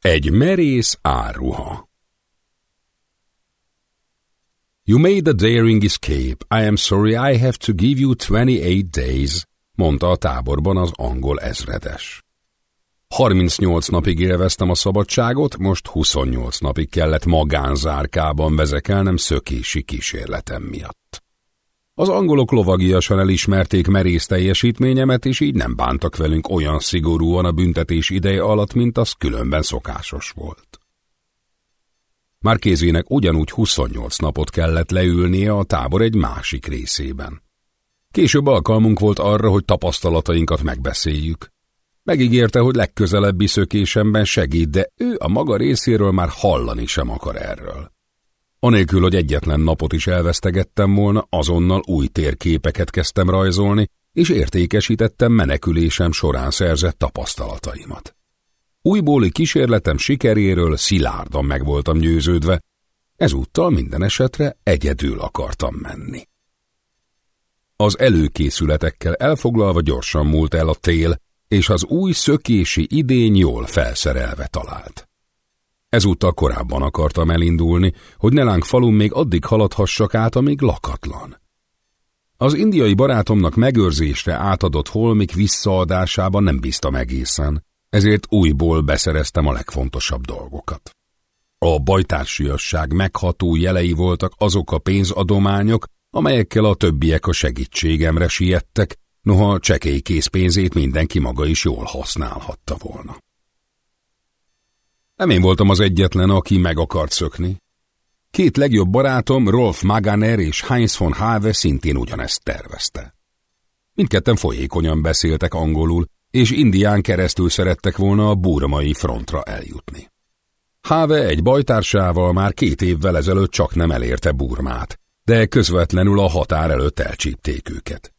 Egy merész áruha You made a daring escape. I am sorry I have to give you 28 days, mondta a táborban az angol ezredes. 38 napig élveztem a szabadságot, most 28 napig kellett magánzárkában vezekelnem szökési kísérletem miatt. Az angolok lovagiasan elismerték merész teljesítményemet, és így nem bántak velünk olyan szigorúan a büntetés ideje alatt, mint az különben szokásos volt. Már kézének ugyanúgy 28 napot kellett leülnie a tábor egy másik részében. Később alkalmunk volt arra, hogy tapasztalatainkat megbeszéljük. Megígérte, hogy legközelebbi szökésemben segít, de ő a maga részéről már hallani sem akar erről. Anélkül, hogy egyetlen napot is elvesztegettem volna, azonnal új térképeket kezdtem rajzolni, és értékesítettem menekülésem során szerzett tapasztalataimat. Újbóli kísérletem sikeréről szilárdan meg voltam győződve, ezúttal minden esetre egyedül akartam menni. Az előkészületekkel elfoglalva gyorsan múlt el a tél, és az új szökési idény jól felszerelve talált. Ezúttal korábban akartam elindulni, hogy Nelánk falun még addig haladhassak át, amíg lakatlan. Az indiai barátomnak megőrzésre átadott holmik visszaadásában nem bíztam egészen, ezért újból beszereztem a legfontosabb dolgokat. A bajtársiasság megható jelei voltak azok a pénzadományok, amelyekkel a többiek a segítségemre siettek, noha csekély készpénzét mindenki maga is jól használhatta volna. Nem én voltam az egyetlen, aki meg akart szökni. Két legjobb barátom, Rolf Maganer és Heinz von Have szintén ugyanezt tervezte. Mindketten folyékonyan beszéltek angolul, és Indián keresztül szerettek volna a burmai frontra eljutni. Have egy bajtársával már két évvel ezelőtt csak nem elérte Burmát, de közvetlenül a határ előtt elcsípték őket.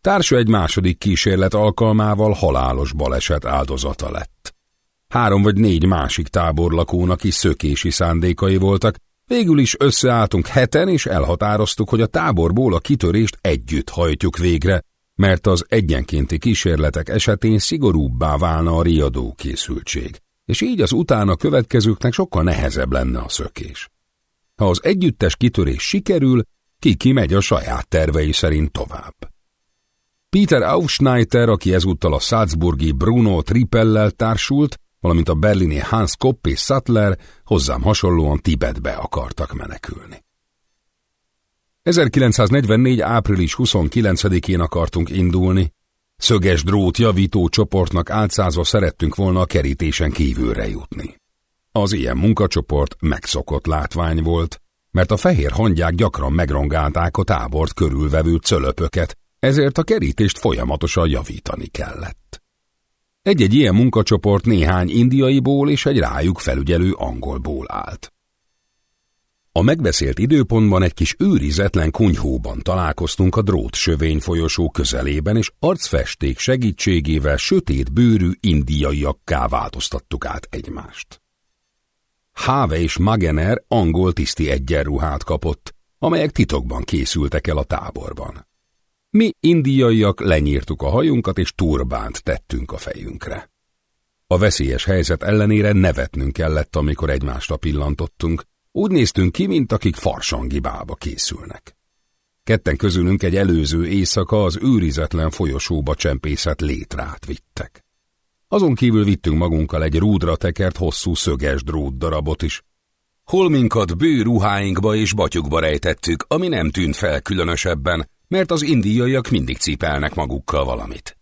Társa egy második kísérlet alkalmával halálos baleset áldozata lett. Három vagy négy másik táborlakónak is szökési szándékai voltak, végül is összeálltunk heten, és elhatároztuk, hogy a táborból a kitörést együtt hajtjuk végre, mert az egyenkénti kísérletek esetén szigorúbbá válna a riadó készültség, és így az utána következőknek sokkal nehezebb lenne a szökés. Ha az együttes kitörés sikerül, ki megy a saját tervei szerint tovább. Peter Aufschneider, aki ezúttal a Salzburgi Bruno Tripellel társult, valamint a berlini Hans Kopp és Sattler hozzám hasonlóan Tibetbe akartak menekülni. 1944. április 29-én akartunk indulni. Szöges drót javító csoportnak álcázva szerettünk volna a kerítésen kívülre jutni. Az ilyen munkacsoport megszokott látvány volt, mert a fehér hangyák gyakran megrongálták a tábort körülvevő cölöpöket, ezért a kerítést folyamatosan javítani kellett. Egy-egy ilyen munkacsoport néhány indiaiból és egy rájuk felügyelő angolból állt. A megbeszélt időpontban egy kis őrizetlen kunyhóban találkoztunk a drót sövény folyosó közelében, és arcfesték segítségével sötét bőrű indiaiakká változtattuk át egymást. Háve és Magener angol tiszti egyenruhát kapott, amelyek titokban készültek el a táborban. Mi indiaiak lenyírtuk a hajunkat és turbánt tettünk a fejünkre. A veszélyes helyzet ellenére nevetnünk kellett, amikor egymásra pillantottunk, úgy néztünk ki, mint akik farsangibába készülnek. Ketten közülünk egy előző éjszaka az őrizetlen folyosóba csempészet létrát vittek. Azon kívül vittünk magunkkal egy rúdra tekert hosszú szöges drót darabot is. Holminkat bő ruháinkba és batyukba rejtettük, ami nem tűnt fel különösebben, mert az indiaiak mindig cipelnek magukkal valamit.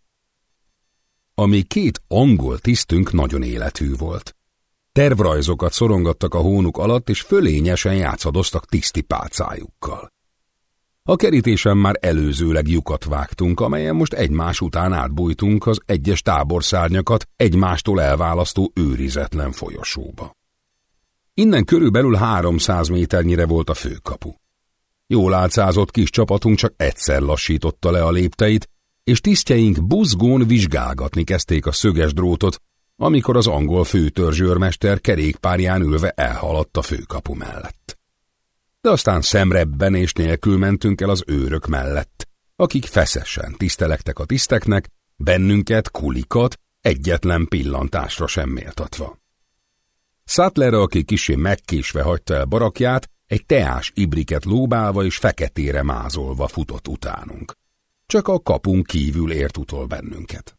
Ami két angol tisztünk nagyon életű volt. Tervrajzokat szorongattak a hónuk alatt, és fölényesen játszadoztak tiszti pálcájukkal. A kerítésen már előzőleg lyukat vágtunk, amelyen most egymás után átbújtunk az egyes táborszárnyakat egymástól elválasztó őrizetlen folyosóba. Innen körülbelül 300 méternyire volt a főkapu. Jól álcázott kis csapatunk csak egyszer lassította le a lépteit, és tisztjeink buzgón vizsgálgatni kezdték a szöges drótot, amikor az angol főtörzsőrmester kerékpárján ülve elhaladt a főkapu mellett. De aztán szemrebben és nélkül mentünk el az őrök mellett, akik feszesen tisztelektek a tiszteknek, bennünket, kulikat, egyetlen pillantásra sem méltatva. Sattler, aki kisé megkésve hagyta el barakját, egy teás ibriket lóbálva és feketére mázolva futott utánunk. Csak a kapunk kívül ért utol bennünket.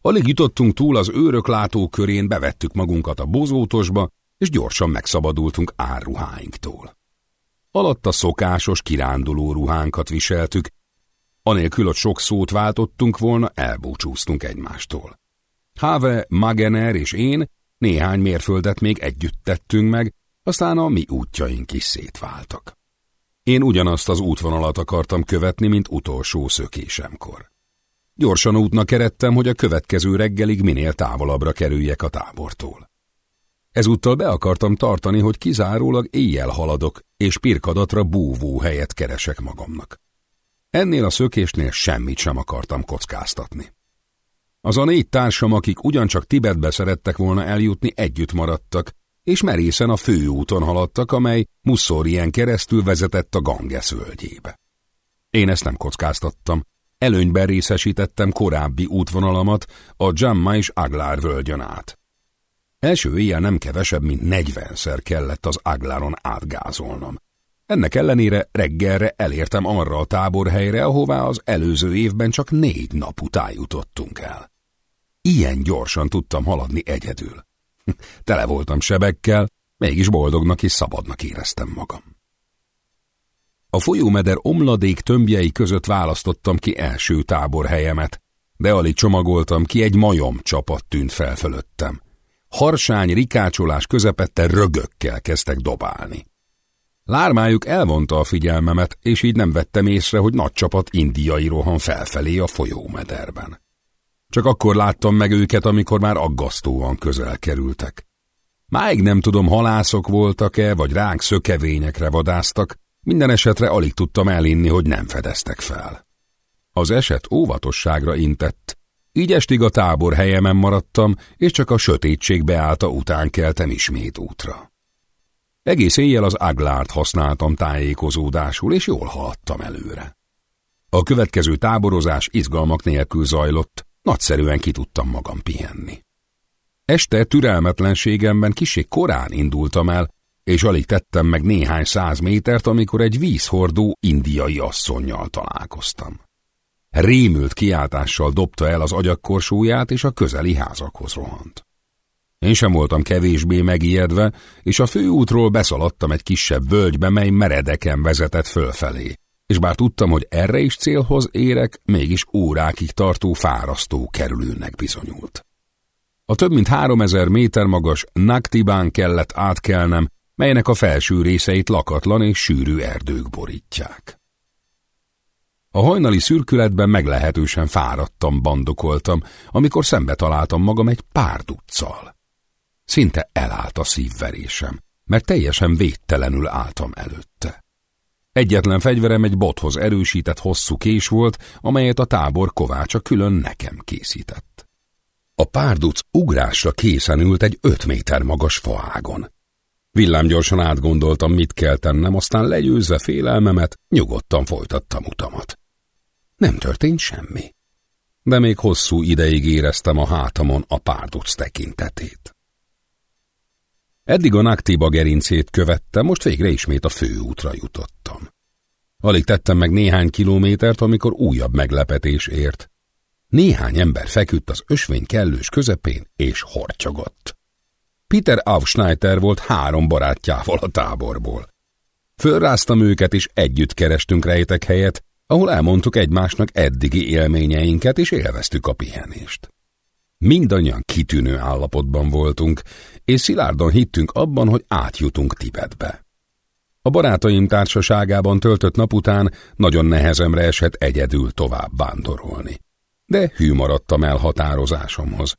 Alig jutottunk túl az őrök látókörén, bevettük magunkat a bozótosba, és gyorsan megszabadultunk árruháinktól. Alatta szokásos kiránduló ruhánkat viseltük, anélkül, hogy sok szót váltottunk volna, elbúcsúztunk egymástól. Have, Magener és én néhány mérföldet még együtt tettünk meg, aztán a mi útjaink is szétváltak. Én ugyanazt az útvonalat akartam követni, mint utolsó szökésemkor. Gyorsan útnak eredtem, hogy a következő reggelig minél távolabbra kerüljek a tábortól. Ezúttal be akartam tartani, hogy kizárólag éjjel haladok, és pirkadatra búvó helyet keresek magamnak. Ennél a szökésnél semmit sem akartam kockáztatni. Az a négy társam, akik ugyancsak Tibetbe szerettek volna eljutni, együtt maradtak, és merészen a főúton haladtak, amely Musszorien keresztül vezetett a Ganges völgyébe. Én ezt nem kockáztattam, előnyben részesítettem korábbi útvonalamat a Jamma és Aglár völgyön át. Első éjjel nem kevesebb, mint negyvenszer kellett az Agláron átgázolnom. Ennek ellenére reggelre elértem arra a táborhelyre, ahová az előző évben csak négy nap után jutottunk el. Ilyen gyorsan tudtam haladni egyedül. Tele voltam sebekkel, mégis boldognak és szabadnak éreztem magam. A folyómeder omladék tömbjei között választottam ki első táborhelyemet, de alig csomagoltam ki, egy majom csapat tűnt fel fölöttem. Harsány rikácsolás közepette rögökkel kezdtek dobálni. Lármájuk elvonta a figyelmemet, és így nem vettem észre, hogy nagy csapat indiai rohan felfelé a folyómederben. Csak akkor láttam meg őket, amikor már aggasztóan közel kerültek. Máig nem tudom, halászok voltak-e, vagy ránk szökevényekre vadáztak, minden esetre alig tudtam elinni, hogy nem fedeztek fel. Az eset óvatosságra intett, így estig a tábor helyemen maradtam, és csak a sötétség beállta után keltem ismét útra. Egész éjjel az aglárt használtam tájékozódásul, és jól haladtam előre. A következő táborozás izgalmak nélkül zajlott, nagyszerűen ki tudtam magam pihenni. Este türelmetlenségemben kisé korán indultam el, és alig tettem meg néhány száz métert, amikor egy vízhordó indiai asszonnyal találkoztam. Rémült kiáltással dobta el az agyakkorsóját, és a közeli házakhoz rohant. Én sem voltam kevésbé megijedve, és a főútról beszaladtam egy kisebb völgybe, mely meredeken vezetett fölfelé, és bár tudtam, hogy erre is célhoz érek, mégis órákig tartó fárasztó kerülőnek bizonyult. A több mint három ezer méter magas Naktibán kellett átkelnem, melynek a felső részeit lakatlan és sűrű erdők borítják. A hajnali szürkületben meglehetősen fáradtam, bandokoltam, amikor szembe találtam magam egy pár duccal. Szinte elállt a szívverésem, mert teljesen védtelenül álltam előtte. Egyetlen fegyverem egy bothoz erősített hosszú kés volt, amelyet a tábor kovácsa külön nekem készített. A párduc ugrásra készen ült egy öt méter magas faágon. Villámgyorsan átgondoltam, mit kell tennem, aztán legyőzve félelmemet, nyugodtan folytattam utamat. Nem történt semmi. De még hosszú ideig éreztem a hátamon a párduc tekintetét. Eddig a Naktiba gerincét követtem, most végre ismét a főútra jutottam. Alig tettem meg néhány kilométert, amikor újabb meglepetés ért. Néhány ember feküdt az ösvény kellős közepén, és hortyogott. Peter Aufschneider volt három barátjával a táborból. Fölráztam őket, és együtt kerestünk rejtek helyet, ahol elmondtuk egymásnak eddigi élményeinket, és élveztük a pihenést. Mindannyian kitűnő állapotban voltunk, és szilárdan hittünk abban, hogy átjutunk Tibetbe. A barátaim társaságában töltött nap után nagyon nehezemre esett egyedül tovább vándorolni. De hű maradtam elhatározásomhoz.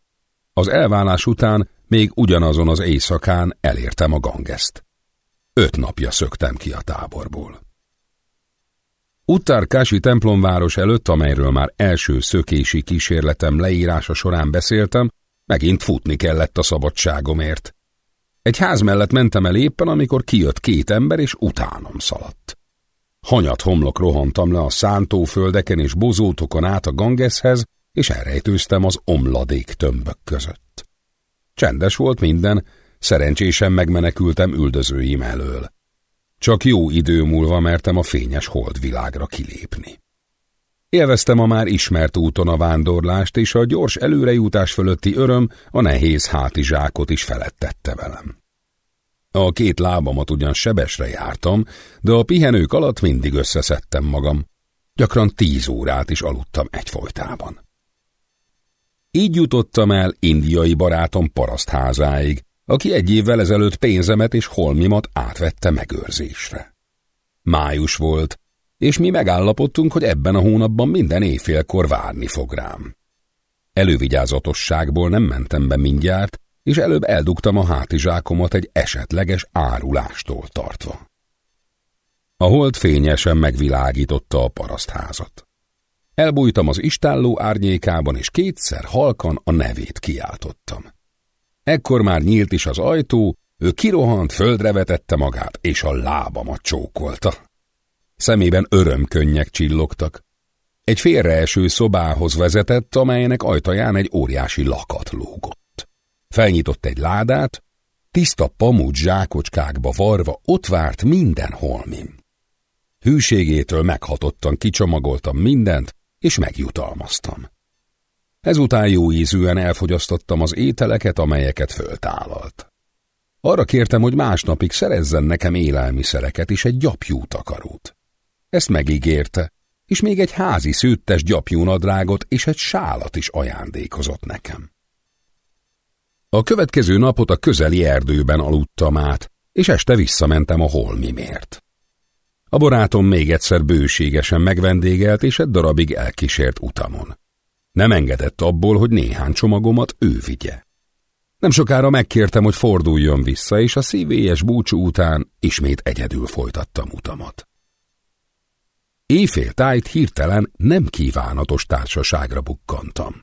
Az elválás után még ugyanazon az éjszakán elértem a Gangeszt. Öt napja szöktem ki a táborból. Uttarkási templomváros előtt, amelyről már első szökési kísérletem leírása során beszéltem, megint futni kellett a szabadságomért. Egy ház mellett mentem el éppen, amikor kijött két ember, és utánom szaladt. Hanyat homlok rohantam le a szántóföldeken és bozótokon át a Gangeshez, és elrejtőztem az omladék tömbök között. Csendes volt minden, szerencsésen megmenekültem üldözőim elől. Csak jó idő múlva mertem a fényes holdvilágra kilépni. Élveztem a már ismert úton a vándorlást, és a gyors előrejutás fölötti öröm a nehéz hátizsákot is felettette velem. A két lábamat ugyan sebesre jártam, de a pihenők alatt mindig összeszedtem magam. Gyakran tíz órát is aludtam egyfolytában. Így jutottam el indiai barátom parasztházáig, aki egy évvel ezelőtt pénzemet és holmimat átvette megőrzésre. Május volt, és mi megállapodtunk, hogy ebben a hónapban minden éjfélkor várni fog rám. Elővigyázatosságból nem mentem be mindjárt, és előbb eldugtam a hátizsákomat egy esetleges árulástól tartva. A hold fényesen megvilágította a parasztházat. Elbújtam az istálló árnyékában, és kétszer halkan a nevét kiáltottam. Ekkor már nyílt is az ajtó, ő kirohant, földre vetette magát, és a lábamat csókolta. Szemében örömkönnyek csillogtak. Egy félreeső szobához vezetett, amelynek ajtaján egy óriási lakat lógott. Felnyitott egy ládát, tiszta pamut zsákocskákba varva ott várt minden holmim. Hűségétől meghatottan kicsomagoltam mindent, és megjutalmaztam. Ezután jó ízűen elfogyasztottam az ételeket, amelyeket föltálalt. Arra kértem, hogy másnapig szerezzen nekem élelmiszereket és egy gyapjú takarót. Ezt megígérte, és még egy házi szőttes gyapjúnadrágot és egy sálat is ajándékozott nekem. A következő napot a közeli erdőben aludtam át, és este visszamentem a holmimért. A barátom még egyszer bőségesen megvendégelt, és egy darabig elkísért utamon. Nem engedett abból, hogy néhány csomagomat ő vigye. Nem sokára megkértem, hogy forduljon vissza, és a szívélyes búcsú után ismét egyedül folytattam utamat. Éjfél tájt hirtelen nem kívánatos társaságra bukkantam.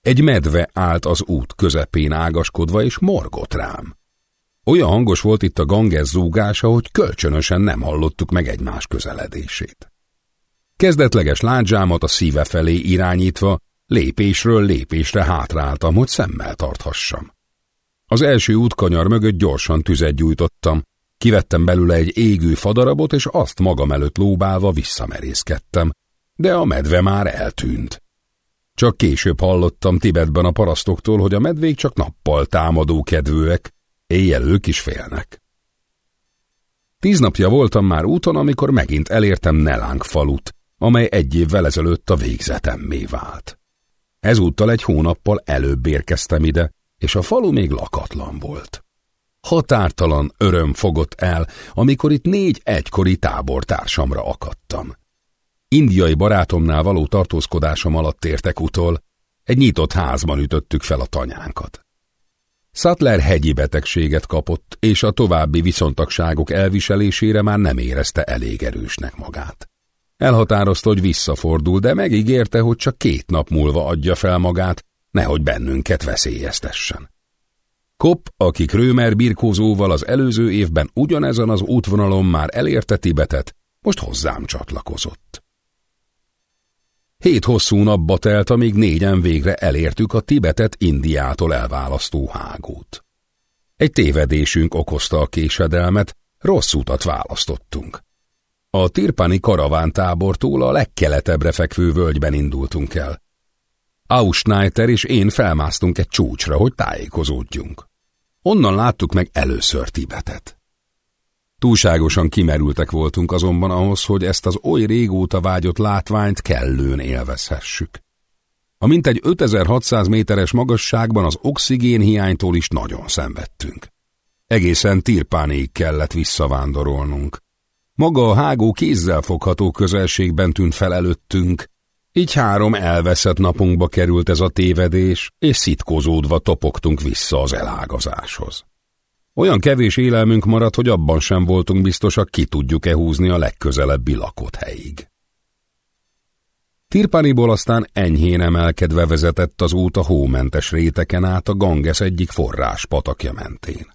Egy medve állt az út közepén ágaskodva, és morgott rám. Olyan hangos volt itt a ganges zúgása, hogy kölcsönösen nem hallottuk meg egymás közeledését. Kezdetleges ládzsámat a szíve felé irányítva, lépésről lépésre hátráltam, hogy szemmel tarthassam. Az első útkanyar mögött gyorsan tüzet gyújtottam, kivettem belőle egy égő fadarabot, és azt magam előtt lóbálva visszamerészkedtem, de a medve már eltűnt. Csak később hallottam Tibetben a parasztoktól, hogy a medvék csak nappal támadó kedvűek, Éjjel ők is félnek. Tíz napja voltam már úton, amikor megint elértem Nelánk falut, amely egy évvel ezelőtt a végzetemmé vált. Ezúttal egy hónappal előbb érkeztem ide, és a falu még lakatlan volt. Határtalan öröm fogott el, amikor itt négy egykori tábortársamra akadtam. Indiai barátomnál való tartózkodásom alatt tértek utol, egy nyitott házban ütöttük fel a tanyánkat. Sattler hegyi betegséget kapott, és a további viszontagságok elviselésére már nem érezte elég erősnek magát. Elhatározta, hogy visszafordul, de megígérte, hogy csak két nap múlva adja fel magát, nehogy bennünket veszélyeztessen. Kopp, aki Krömer birkózóval az előző évben ugyanezen az útvonalon már elérte Tibetet, most hozzám csatlakozott. Hét hosszú napba telt, amíg négyen végre elértük a Tibetet Indiától elválasztó hágót. Egy tévedésünk okozta a késedelmet, rossz utat választottunk. A Tirpani karavántábortól a legkeletebbre fekvő völgyben indultunk el. Ausneiter és én felmásztunk egy csúcsra, hogy tájékozódjunk. Onnan láttuk meg először Tibetet. Túlságosan kimerültek voltunk azonban ahhoz, hogy ezt az oly régóta vágyott látványt kellőn élvezhessük. A mintegy 5600 méteres magasságban az oxigén hiánytól is nagyon szenvedtünk. Egészen Tirpánéig kellett visszavándorolnunk. Maga a hágó kézzel fogható közelségben tűnt fel előttünk, így három elveszett napunkba került ez a tévedés, és szitkozódva topogtunk vissza az elágazáshoz. Olyan kevés élelmünk maradt, hogy abban sem voltunk biztosak, ki tudjuk-e húzni a legközelebbi lakott helyig. Tirpaniból aztán enyhén emelkedve vezetett az út a hómentes réteken át a Ganges egyik forrás patakja mentén.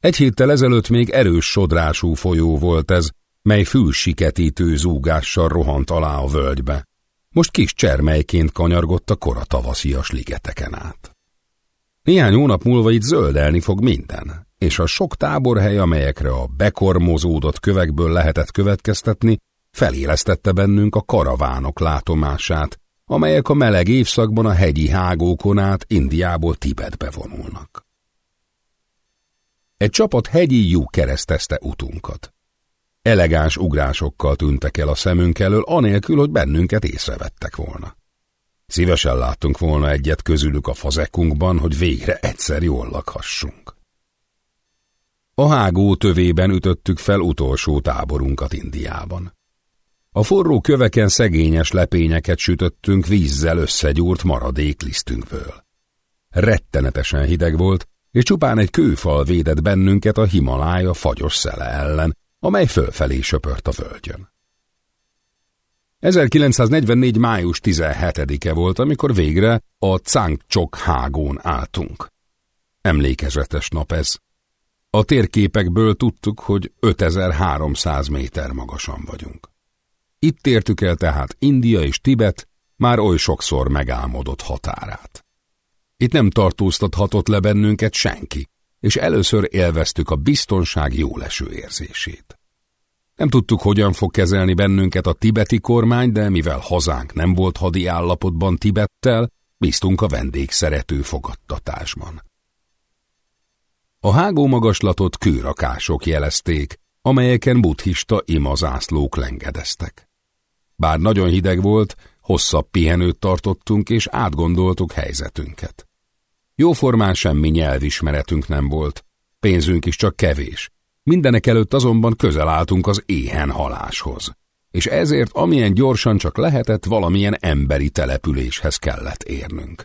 Egy héttel ezelőtt még erős sodrású folyó volt ez, mely fülsiketítő zúgással rohant alá a völgybe. Most kis csermelyként kanyargott a kora tavaszias ligeteken át. Néhány hónap múlva itt zöldelni fog minden, és a sok táborhely, amelyekre a bekormozódott kövekből lehetett következtetni, felélesztette bennünk a karavánok látomását, amelyek a meleg évszakban a hegyi hágókon át Indiából Tibetbe vonulnak. Egy csapat hegyi lyuk keresztezte utunkat. Elegáns ugrásokkal tűntek el a szemünk elől, anélkül, hogy bennünket észrevettek volna. Szívesen láttunk volna egyet közülük a fazekunkban, hogy végre egyszer jól lakhassunk. A hágó tövében ütöttük fel utolsó táborunkat Indiában. A forró köveken szegényes lepényeket sütöttünk vízzel összegyúrt maradéklisztünkből. Rettenetesen hideg volt, és csupán egy kőfal védett bennünket a Himalája fagyos szele ellen, amely fölfelé söpört a völgyön. 1944. május 17-e volt, amikor végre a Cangcsok hágón álltunk. Emlékezetes nap ez. A térképekből tudtuk, hogy 5300 méter magasan vagyunk. Itt értük el tehát India és Tibet már oly sokszor megálmodott határát. Itt nem tartóztathatott le bennünket senki, és először élveztük a biztonság jóleső érzését. Nem tudtuk, hogyan fog kezelni bennünket a tibeti kormány, de mivel hazánk nem volt hadi állapotban Tibettel, bíztunk a vendégszerető fogadtatásban. A hágó magaslatot kőrakások jelezték, amelyeken buddhista imazászlók lengedeztek. Bár nagyon hideg volt, hosszabb pihenőt tartottunk, és átgondoltuk helyzetünket. Jóformán semmi nyelvismeretünk nem volt, pénzünk is csak kevés. Mindenek előtt azonban közel álltunk az éhen haláshoz, és ezért amilyen gyorsan csak lehetett, valamilyen emberi településhez kellett érnünk.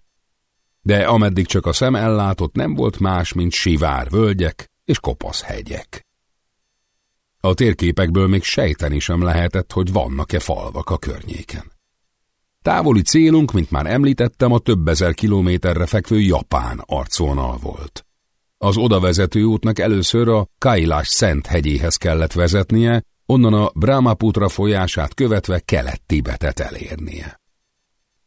De ameddig csak a szem ellátott, nem volt más, mint sivár völgyek és kopasz hegyek. A térképekből még sejteni sem lehetett, hogy vannak-e falvak a környéken. Távoli célunk, mint már említettem, a több ezer kilométerre fekvő Japán arcvonal volt. Az odavezető útnak először a Kailás Szent hegyéhez kellett vezetnie, onnan a Brahmaputra folyását követve kelet-Tibetet elérnie.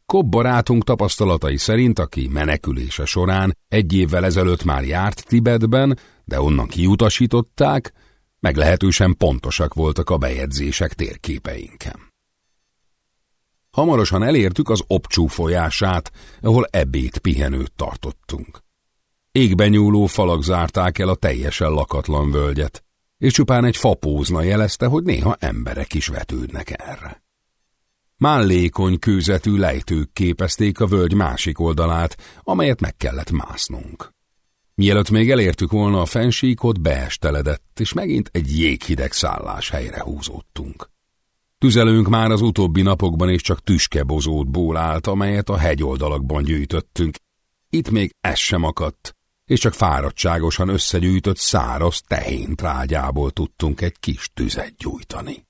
Kobb barátunk tapasztalatai szerint, aki menekülése során egy évvel ezelőtt már járt Tibetben, de onnan kiutasították, meglehetősen pontosak voltak a bejegyzések térképeinken. Hamarosan elértük az Opcsú folyását, ahol ebéd pihenőt tartottunk. Égben nyúló falak zárták el a teljesen lakatlan völgyet, és csupán egy fapózna jelezte, hogy néha emberek is vetődnek erre. Mállékony kőzetű lejtők képezték a völgy másik oldalát, amelyet meg kellett másznunk. Mielőtt még elértük volna a fensíkot, beesteledett, és megint egy jéghideg szállás helyre húzódtunk. Tüzelőnk már az utóbbi napokban is csak tüskebozótból állt, amelyet a hegyoldalakban gyűjtöttünk. Itt még ez sem akadt, és csak fáradtságosan összegyűjtött száraz tehén trágyából tudtunk egy kis tüzet gyújtani.